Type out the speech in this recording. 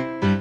Bye.